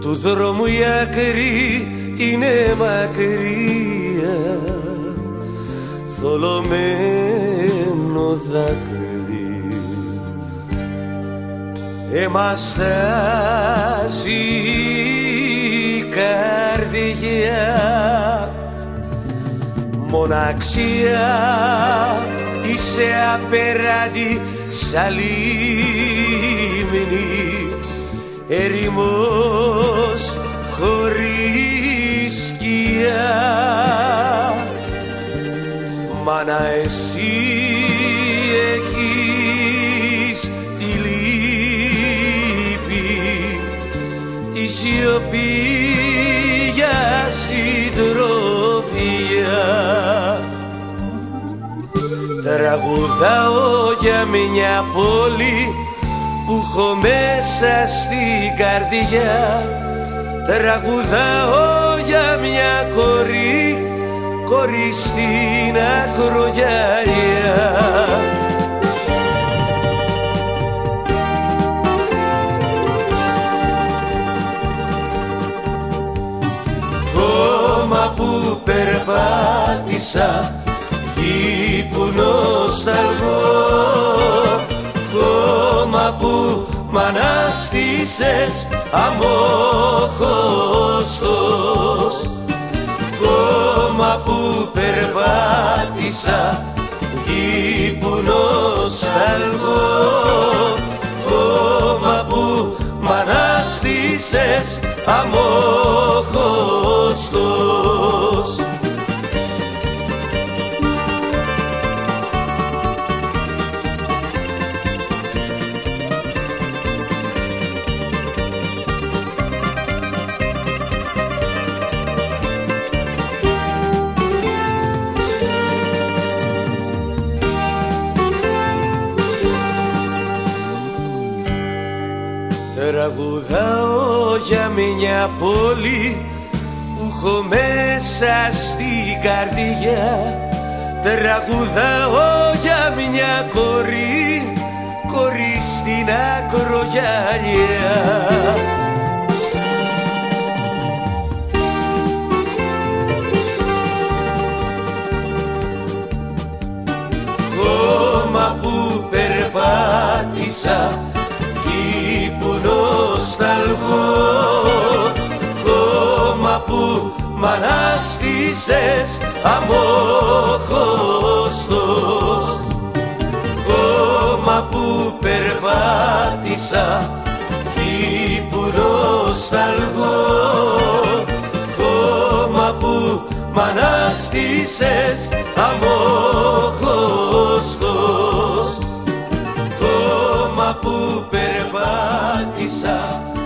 του. Δρόμου η άκρη είναι μακριά. Θολωμένο δάκρυ. Εμαστάζει η καρδιά. Μοναξιά είσαι απέραντη σαν λίμνη ερημός χωρίς σκιά. Μάνα εσύ έχεις τη λύπη τη σιωπή για συντροφιά. Τραγουδάω για μια πόλη που έχω μέσα στην καρδιά. Τραγουδάω για μια κορή, κορή στην ακρογιαλιά. Κόμμα που περπάτησα μ' αναστήσες αμόχωστος. Κόμμα που περπάτησα γη που νοσταλγώ κόμμα που μ' αναστήσες αμόχωστος Τραγουδάω για μια πόλη που έχω μέσα στην καρδιά. Τραγουδάω για μια κορή, κορή στην ακρογιαλιά. Κόμμα που περπάτησα εκεί που νοσταλγώ Κόμμα που μ' ανάστησες αμόχωστος. Κόμμα που περπάτησα εκεί που νοσταλγώ Κόμμα που μ' ανάστησες αμόχωστος Κόμμα που περπάτησα